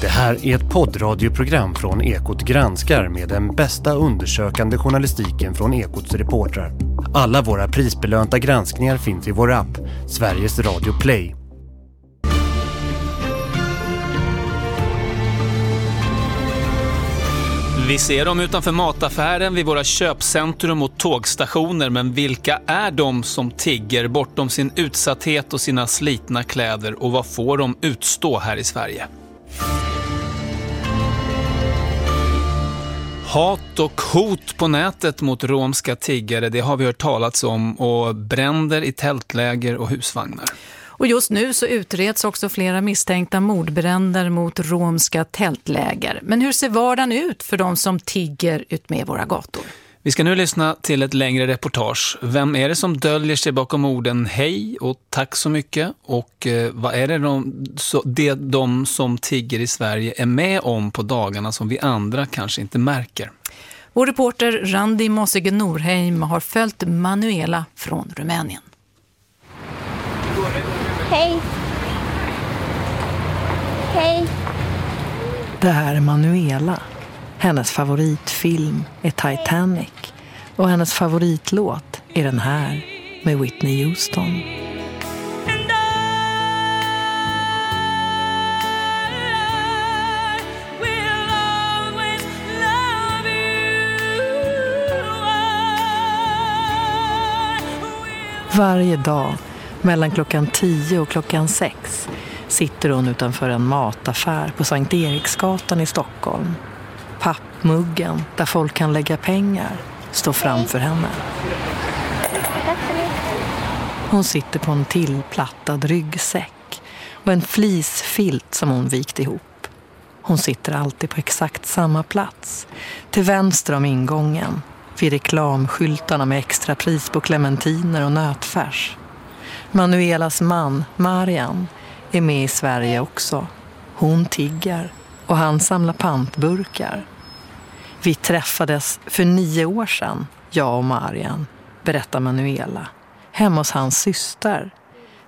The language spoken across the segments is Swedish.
Det här är ett poddradioprogram från Ekot granskar med den bästa undersökande journalistiken från Ekots reportrar. Alla våra prisbelönta granskningar finns i vår app, Sveriges Radio Play. Vi ser dem utanför mataffären, vid våra köpcentrum och tågstationer. Men vilka är de som tigger bortom sin utsatthet och sina slitna kläder? Och vad får de utstå här i Sverige? Hat och hot på nätet mot romska tiggare, det har vi hört talats om. Och bränder i tältläger och husvagnar. Och just nu så utreds också flera misstänkta mordbränder mot romska tältläger. Men hur ser vardagen ut för de som tigger ut med våra gator? Vi ska nu lyssna till ett längre reportage. Vem är det som döljer sig bakom orden hej och tack så mycket? Och eh, vad är det de, så, det de som tigger i Sverige är med om på dagarna som vi andra kanske inte märker? Vår reporter Randi Mossige Norheim har följt Manuela från Rumänien. Hej! Hej! Det här är Manuela. Hennes favoritfilm är Titanic. Och hennes favoritlåt är den här med Whitney Houston. Varje dag mellan klockan 10 och klockan 6 sitter hon utanför en mataffär på Sankt Eriksgatan i Stockholm. Pappmuggen där folk kan lägga pengar står framför henne. Hon sitter på en tillplattad ryggsäck och en flisfilt som hon vikt ihop. Hon sitter alltid på exakt samma plats, till vänster om ingången, vid reklamskyltarna med extra pris på clementiner och nötfärs. Manuelas man, Marian, är med i Sverige också. Hon tigger och han samlar pantburkar. Vi träffades för nio år sedan, jag och Marian, berättar Manuela. Hemma hos hans syster.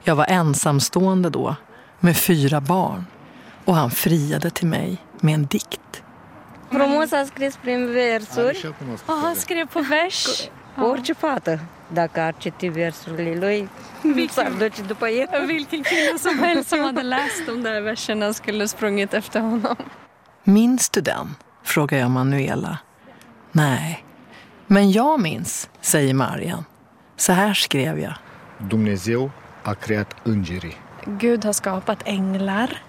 Jag var ensamstående då, med fyra barn. Och han friade till mig med en dikt. Frumos a scris prin versuri. Och han skrev på vers. Orice fată, dacă ar citi versurile lui, s-ar duce după el. Vilken kvinna som helst som hade läst de där verserna skulle sprungit efter honom. Minns du den? frågar jag Manuela. Nej, men jag minns, säger Marian. Så här skrev jag. Dumnezeu a creat îngerii, Gud har skapat änglar.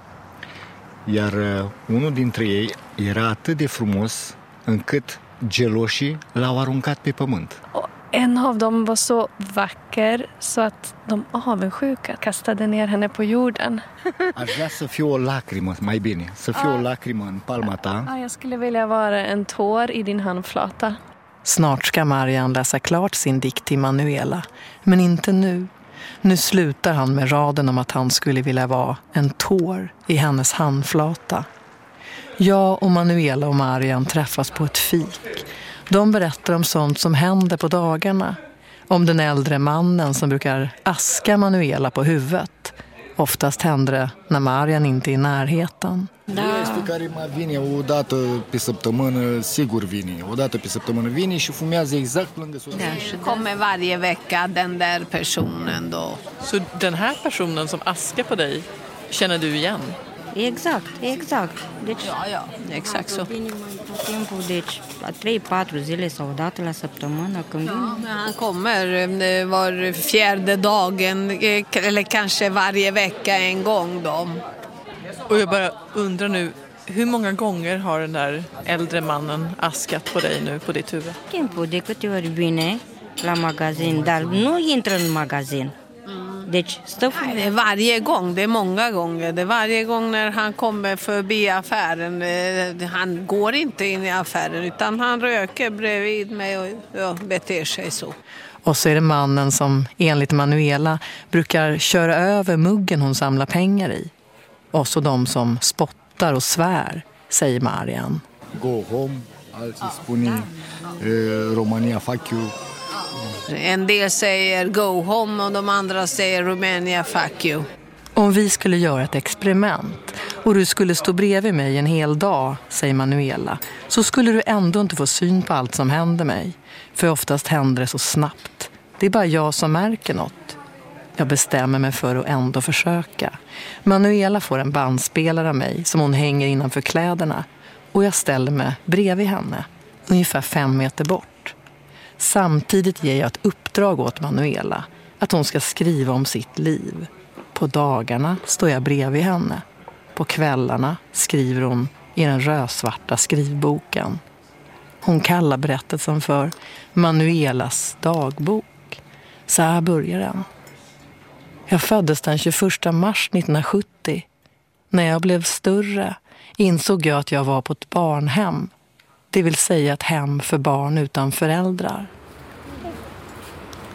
iar uh, unul dintre ei era atât de frumos încât geloșii l-au aruncat pe pământ. Och en av dem var så vacker så att de avundsjuka kastade ner henne på jorden. Aș vrea să fiu o lacrimă, mai bine, să fiu o lacrimă în palma ta Ja, jag skulle vilja vara en tår i din handflata. Snart ska Marian läsa klart sin dikt till Manuela, men inte nu. Nu slutar han med raden om att han skulle vilja vara en tår i hennes handflata. Jag och Manuela och Marian träffas på ett fik. De berättar om sånt som händer på dagarna. Om den äldre mannen som brukar aska Manuela på huvudet. Oftast händer det när Marian inte är i närheten. Este care mai vine o dată pe săptămână, sigur vine. O dată pe săptămână vine și fumează exact lângă soția. kommer varje vecka den där personen då. Så den här personen som askar på dig känner du igen? Exact, exact. Deci, Ja, ja, exakt så. vine mai tot timpul, deci la 3-4 zile sau o dată la săptămână când men han kommer eh, var fjärde dagen eh, eller kanske varje vecka en gång då. Och jag bara undrar nu, hur många gånger har den där äldre mannen askat på dig nu på ditt huvud? Timpul de câte ori vine la magazin, dar nu intră în magazin. Stă Nej, det är varje gång, det är många gånger. Det är varje gång när han kommer förbi affären. eh, Han går inte in i affären utan han röker bredvid mig och ja, beter sig så. Och så är det mannen som enligt Manuela brukar köra över muggen hon samlar pengar i. Och så de som spottar och svär, säger Marian. Go home, alții spune uh, România fuck you. En del säger go home och de andra säger Romania fuck you. Om vi skulle göra ett experiment och du skulle stå bredvid mig en hel dag, säger Manuela, så skulle du ändå inte få syn på allt som händer mig. För oftast händer det så snabbt. Det är bara jag som märker något. Jag bestämmer mig för att ändå försöka. Manuela får en bandspelare av mig som hon hänger innanför kläderna och jag ställer mig bredvid henne, ungefär fem meter bort. Samtidigt ger jag ett uppdrag åt Manuela att hon ska skriva om sitt liv. På dagarna står jag bredvid henne. På kvällarna skriver hon i den rödsvarta skrivboken. Hon kallar berättelsen för Manuelas dagbok. Så här börjar den. Jag föddes den 21 mars 1970. När jag blev större insåg jag att jag var på ett barnhem. Det vill säga ett hem för barn utan föräldrar.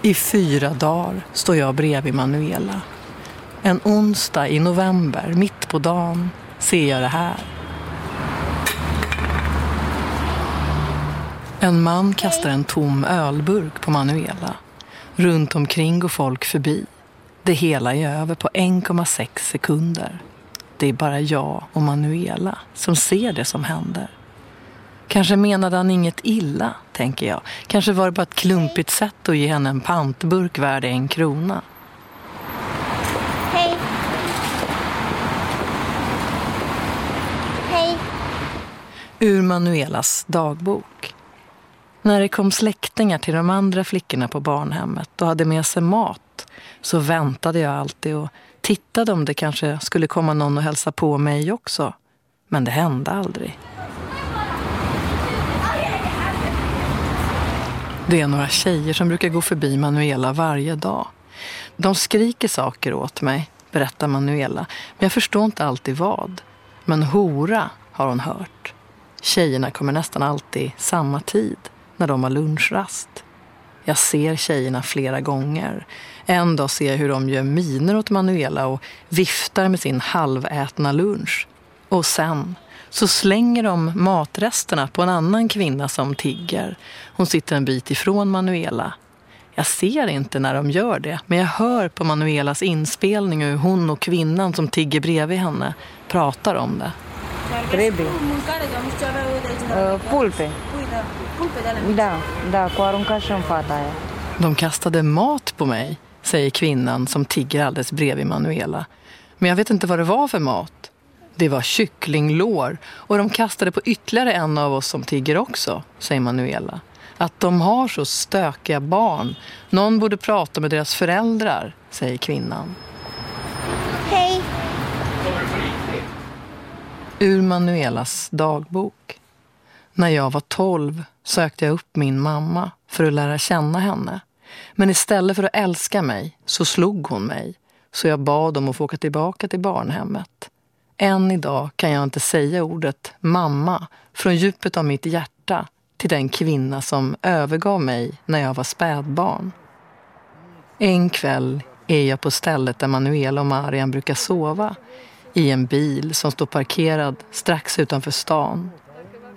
I fyra dagar står jag bredvid Manuela. En onsdag i november, mitt på dagen, ser jag det här. En man kastar en tom ölburk på Manuela. Runt omkring går folk förbi. Det hela är över på 1,6 sekunder. Det är bara jag och Manuela som ser det som händer. Kanske menade han inget illa, tänker jag. Kanske var det bara ett klumpigt sätt att ge henne en pantburk värd en krona. Hej! Hej! Ur Manuelas dagbok. När det kom släktingar till de andra flickorna på barnhemmet och hade med sig mat så väntade jag alltid och tittade om det kanske skulle komma någon och hälsa på mig också. Men det hände aldrig. Det är några tjejer som brukar gå förbi Manuela varje dag. De skriker saker åt mig, berättar Manuela. Men jag förstår inte alltid vad. Men hora har hon hört. Tjejerna kommer nästan alltid samma tid, när de har lunchrast. Jag ser tjejerna flera gånger. En dag ser jag hur de gör miner åt Manuela och viftar med sin halvätna lunch. Och sen så slänger de matresterna på en annan kvinna som tigger. Hon sitter en bit ifrån Manuela. Jag ser inte när de gör det, men jag hör på Manuelas inspelning hur hon och kvinnan som tigger bredvid henne pratar om det. Trebuie. Uh, pulpe. Da, da, cu aruncat și în fata aia. De kastade mat på mig, säger kvinnan som tigger alldeles bredvid Manuela. Men jag vet inte vad det var för mat. Det var kycklinglår och de kastade på ytterligare en av oss som tigger också, säger Manuela. Att de har så stökiga barn. Någon borde prata med deras föräldrar, säger kvinnan. Hej! Ur Manuelas dagbok. När jag var tolv sökte jag upp min mamma för att lära känna henne. Men istället för att älska mig så slog hon mig. Så jag bad om att få åka tillbaka till barnhemmet. Än idag kan jag inte säga ordet mamma från djupet av mitt hjärta till den kvinna som övergav mig när jag var spädbarn. En kväll är jag på stället där Manuela och Marian brukar sova i en bil som står parkerad strax utanför stan.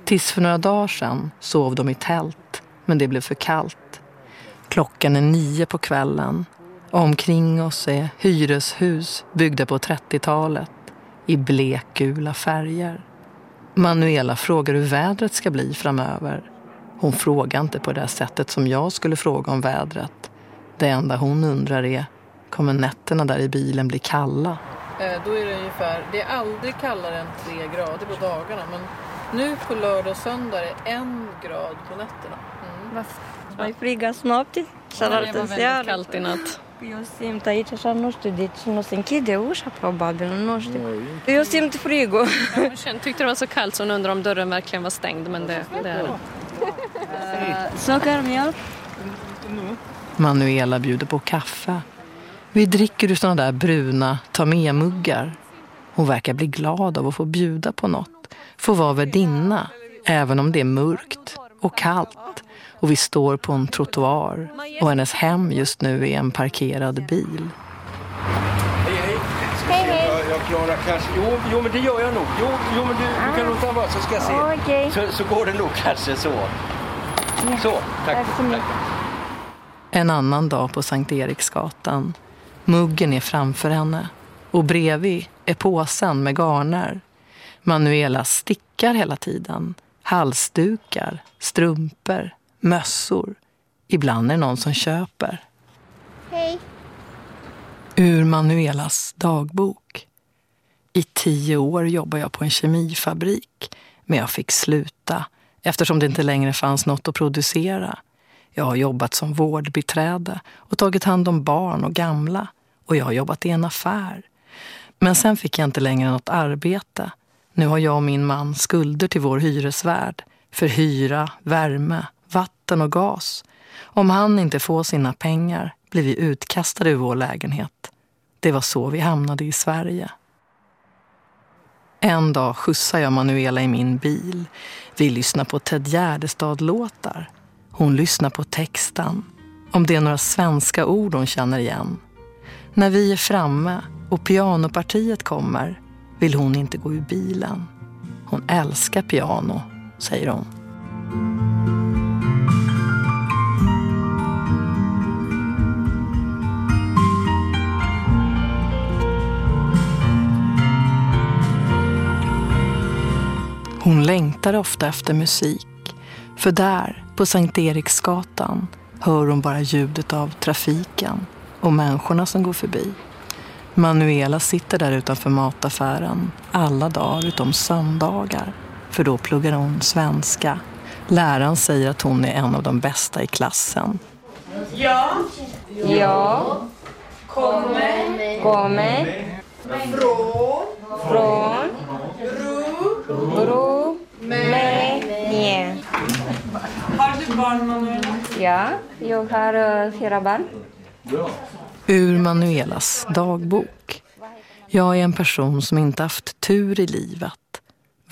Tills för några dagar sedan sov de i tält, men det blev för kallt. Klockan är nio på kvällen. Omkring oss är hyreshus byggda på 30-talet i blekgula färger. Manuela frågar hur vädret ska bli framöver. Hon frågar inte på det sättet som jag skulle fråga om vädret. Det enda hon undrar är, kommer nätterna där i bilen bli kalla? Eh, då är det ungefär, det är aldrig kallare än tre grader på dagarna men nu på lördag och söndag är det en grad på nätterna. Mm. Mai frigas noapte și arată väldigt kallt i natt. Eu simt aici așa, nu știu, deci nu se închide ușa probabil, nu știu. Eu simt frigul. Hon tyckte det var så kallt så hon undrade om dörren verkligen var stängd men det, det är den. Socker, mjölk? Manuela bjuder på kaffe. Vi dricker ur såna där bruna ta med-muggar. Hon verkar bli glad av att få bjuda på något. Få vara värdinna, även om det är mörkt och kallt. Och vi står på en trottoar och hennes hem just nu är en parkerad bil. Hej, hej! Jag, jag klarar kanske... Jo, jo, men det gör jag nog. Jo, jo men du, du kan låta vara så ska jag se. Okej. Så, så går det nog kanske så. Så, tack. Tack så mycket. En annan dag på Sankt Eriksgatan. Muggen är framför henne. Och bredvid är påsen med garner. Manuela stickar hela tiden. Halsdukar, strumpor, mössor. Ibland är det någon som köper. Hej. Ur Manuelas dagbok. I tio år jobbade jag på en kemifabrik, men jag fick sluta eftersom det inte längre fanns något att producera. Jag har jobbat som vårdbiträde och tagit hand om barn och gamla och jag har jobbat i en affär. Men sen fick jag inte längre något arbete. Nu har jag och min man skulder till vår hyresvärd för hyra, värme, vatten och gas. Om han inte får sina pengar blir vi utkastade ur vår lägenhet. Det var så vi hamnade i Sverige. En dag skjutsar jag Manuela i min bil. Vi lyssnar på Ted Gärdestad-låtar. Hon lyssnar på texten. Om det är några svenska ord hon känner igen. När vi är framme och pianopartiet kommer vill hon inte gå ur bilen. Hon älskar piano, säger hon. Hon längtar ofta efter musik. För där, på Sankt Eriksgatan, hör hon bara ljudet av trafiken och människorna som går förbi. Manuela sitter där utanför mataffären alla dagar utom söndagar. För då pluggar hon svenska. Läraren säger att hon är en av de bästa i klassen. Ja. Ja. Kommer. Kommer. Från. Från. Bro. Med. Har du barn, Manuela? Ja, jag har uh, fyra barn. Ur Manuelas dagbok. Jag är en person som inte haft tur i livet.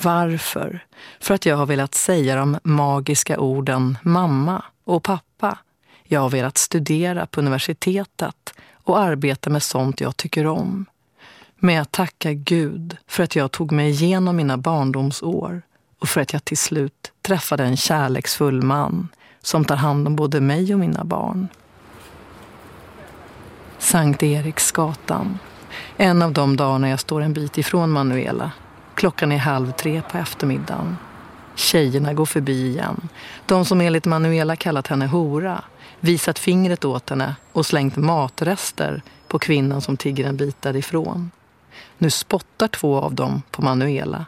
Varför? För att jag har velat säga de magiska orden mamma och pappa. Jag har velat studera på universitetet och arbeta med sånt jag tycker om. Men jag tackar Gud för att jag tog mig igenom mina barndomsår och för att jag till slut träffade en kärleksfull man som tar hand om både mig och mina barn. Sankt Eriksgatan. En av de dagarna jag står en bit ifrån Manuela. Klockan är halv tre på eftermiddagen. Tjejerna går förbi igen. De som enligt Manuela kallat henne hora, visat fingret åt henne och slängt matrester på kvinnan som tigger en bit därifrån. Nu spottar två av dem på Manuela.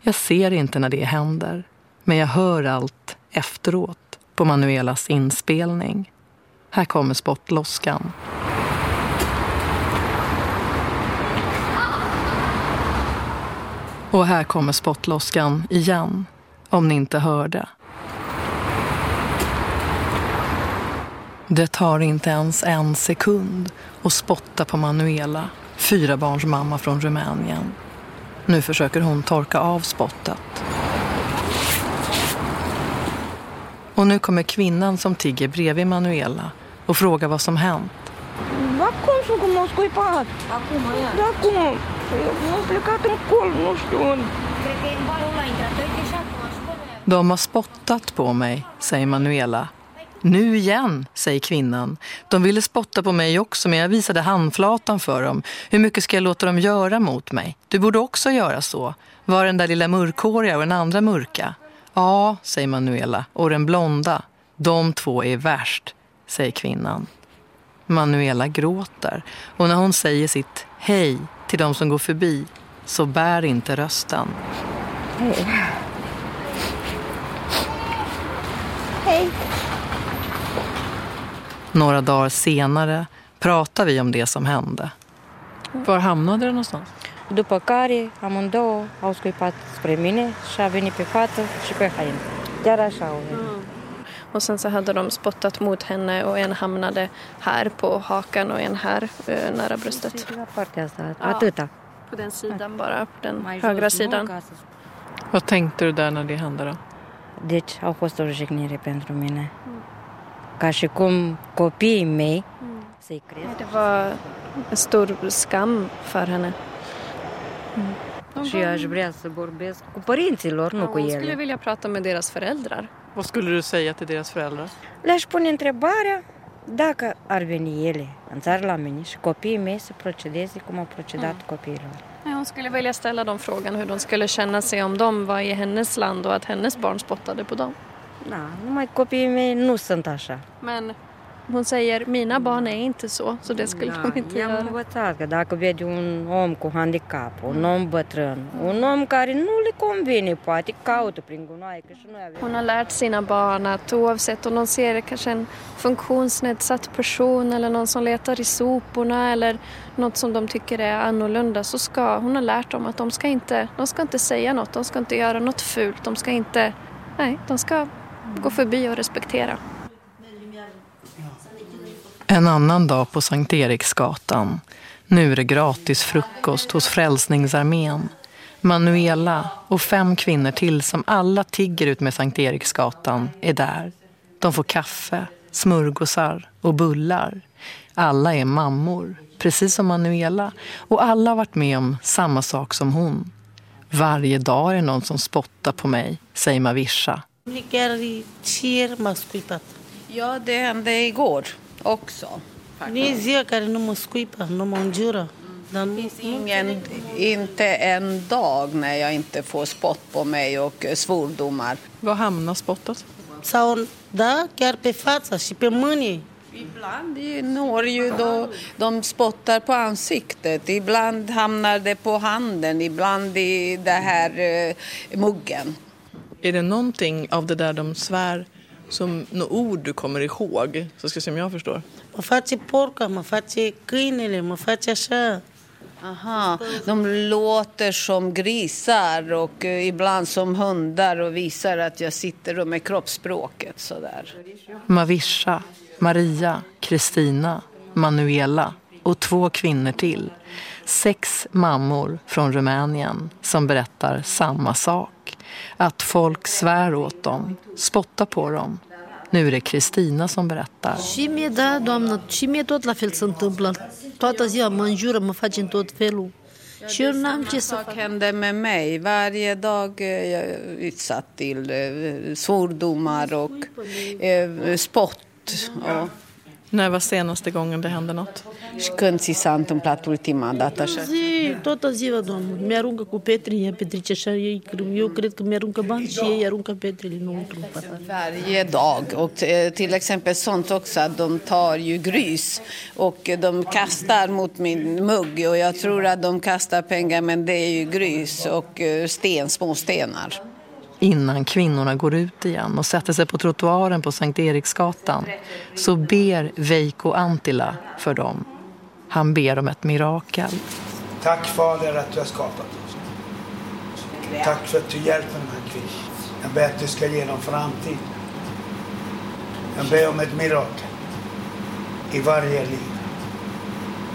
Jag ser inte när det händer, men jag hör allt efteråt på Manuelas inspelning. Här kommer spottloskan. Och här kommer spottloskan igen, om ni inte hörde. Det tar inte ens en sekund att spotta på Manuela, fyra barns mamma från Rumänien. Nu försöker hon torka av spottet. Och nu kommer kvinnan som tigger bredvid Manuela och frågar vad som hänt. Acum sunt cum m-au scuipat. Acum, aia? Da, acum. M-au plecat în col, nu știu unde. Cred că e în balul ăla intrat. Uite și acum, De har spottat på mig, säger Manuela. Nu igen, säger kvinnan. De ville spotta på mig också, men jag visade handflatan för dem. Hur mycket ska jag låta dem göra mot mig? Du borde också göra så. Var den där lilla mörkhåriga och den andra mörka? Ja, säger Manuela. Och den blonda. De två är värst, säger kvinnan. Manuela gråter och när hon säger sitt hej till de som går förbi så bär inte rösten. Hej. Hej. Några dagar senare pratar vi om det som hände. Var hamnade det någonstans? După care, amândouă au scuipat spre mine și a venit pe față și pe haină. Chiar așa au venit. Och sen så hade de spottat mot henne och en hamnade här på hakan och en här eh, nära bröstet. Atâta. På den sidan bara, på den högra sidan. Vad tänkte du där när det hände då? Deci au fost o jignire pentru mine. Ca și cum copiii mei să-i cresc. Det var en stor skam för henne. Și eu aș vrea să vorbesc cu părinților, nu cu Hon skulle ele. vilja prata med deras föräldrar. Vad skulle du säga till deras föräldrar? Le-aș pune întrebarea dacă ar veni ele în țară la mine și copiii mei să procedeze cum au procedat mm. copiilor. Nej, Hon skulle vilja ställa dem frågan hur de skulle känna sig om de var i hennes land och att hennes barn spottade på dem. Da, numai copiii mei nu sunt așa. Men hon säger, mina barn är inte så, så det skulle Da, de inte göra. învățat că dacă vede un om cu handicap, un om bătrân, un om care nu le convine, poate caută prin gunoaie, că și noi avem. Hon har lärt sina barn att oavsett om de ser kanske en funktionsnedsatt person eller någon som letar i soporna eller något som de tycker är annorlunda så ska hon har lärt dem att de ska inte, de ska inte säga något, de ska inte göra något fult, de ska inte, nej, de ska gå förbi och respektera. En annan dag på Sankt Eriksgatan. Nu är det gratis frukost hos Frälsningsarmén. Manuela och fem kvinnor till som alla tigger ut med Sankt Eriksgatan är där. De får kaffe, smörgåsar och bullar. Alla är mammor, precis som Manuela. Och alla har varit med om samma sak som hon. Varje dag är det någon som spottar på mig, säger Mavisha. Ja, det hände igår också. Det är ziua care nu mă scuipă, nu. Dar nu, finns ingen, inte en dag när jag inte får spott på mig och eh, svordomar. Var hamnar spottet? Sau, da, chiar pe față și pe mâini. Ibland i Norge ju då de spottar på ansiktet. Ibland hamnar det på handen, ibland i det här eh, muggen. Är det någonting av det där de svär som något ord du kommer ihåg? Så ska jag se om jag förstår. Mă face porca, mă face câinele, mă face așa. Aha, de låter som grisar och eh, ibland som hundar och visar att jag sitter och med kroppsspråket sådär. Mavisha, Maria, Kristina, Manuela och två kvinnor till. Sex mammor från Rumänien som berättar samma sak. Att folk svär åt dem, spottar på dem. Nu är det Kristina som berättar. Și mie, da, doamnă, și mie tot la fel se întâmplă. Toată ziua mă înjură, mă face în tot felul. Și eu n-am ce să sak fac. händer med mig. Varje dag är jag utsatt till eh, svordomar och eh, spott. Och När var senaste gången det hände något? și când ți s-a întâmplat ultima dată așa? Zi, toată ziua, doamnă. Mi-aruncă cu petre, ea petrice așa, eu cred că mi-aruncă bani și ei aruncă petrele înăuntru. Varje dag. Och eh, till exempel sånt också att de tar ju grus och de kastar mot min mugg och jag tror att de kastar pengar men det är ju grus och eh, sten, små stenar. Innan kvinnorna går ut igen och sätter sig på trottoaren på Sankt Eriksgatan så ber Veiko Antila för dem. Han ber om ett mirakel. Tack Fader att du har skapat oss. Tack för att du hjälper de här kvinnorna. Jag ber att du ska ge dem framtid. Jag ber om ett mirakel i varje liv.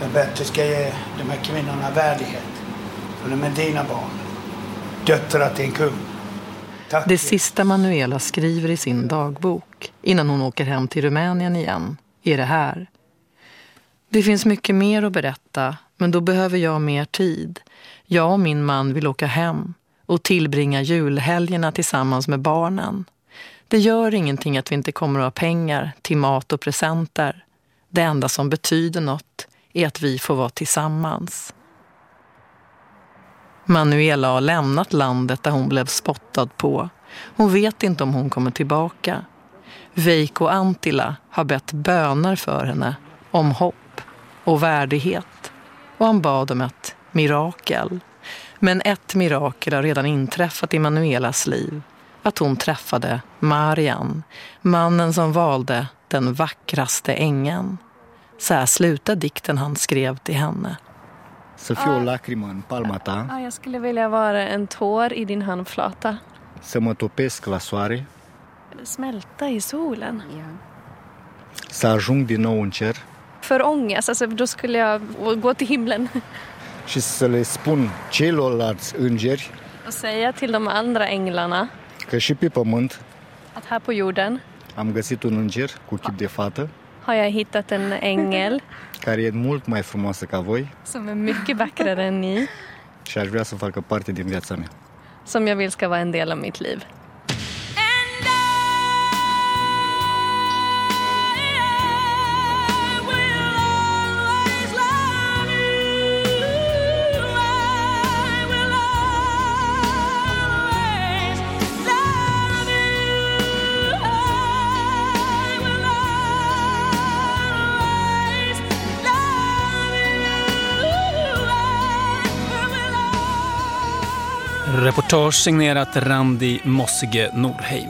Jag ber att du ska ge de här kvinnorna värdighet. För de är dina barn. Döttrar till en kung. Tack. Det sista Manuela skriver i sin dagbok innan hon åker hem till Rumänien igen är det här. Det finns mycket mer att berätta, men då behöver jag mer tid. Jag och min man vill åka hem och tillbringa julhelgerna tillsammans med barnen. Det gör ingenting att vi inte kommer att ha pengar till mat och presenter. Det enda som betyder något är att vi får vara tillsammans. Manuela har lämnat landet där hon blev spottad på. Hon vet inte om hon kommer tillbaka. Veiko Antila har bett böner för henne om hopp och värdighet. Och han bad om ett mirakel. Men ett mirakel har redan inträffat i Manuelas liv. Att hon träffade Marian, mannen som valde den vackraste ängen. Så här slutar dikten han skrev till henne. Să fiu o lacrimă în palma ta, Ja, jag skulle vilja vara en tår i din handflata. să mă topesc la soare, Smälta i solen. să ajung din nou în cer. För ångest, alltså då skulle jag gå till himlen. Și să le spun celorlalți îngeri och säga till de andra änglarna că și pe pământ att här på jorden am găsit un înger cu chip de fată har jag hittat en ängel care e mult mai frumoasă ca voi som är mycket vackrare än ni, și aș vrea să facă parte din viața mea. som jag vill ska vara en del av mitt liv. Reportage signerat Randi Mossige Norheim.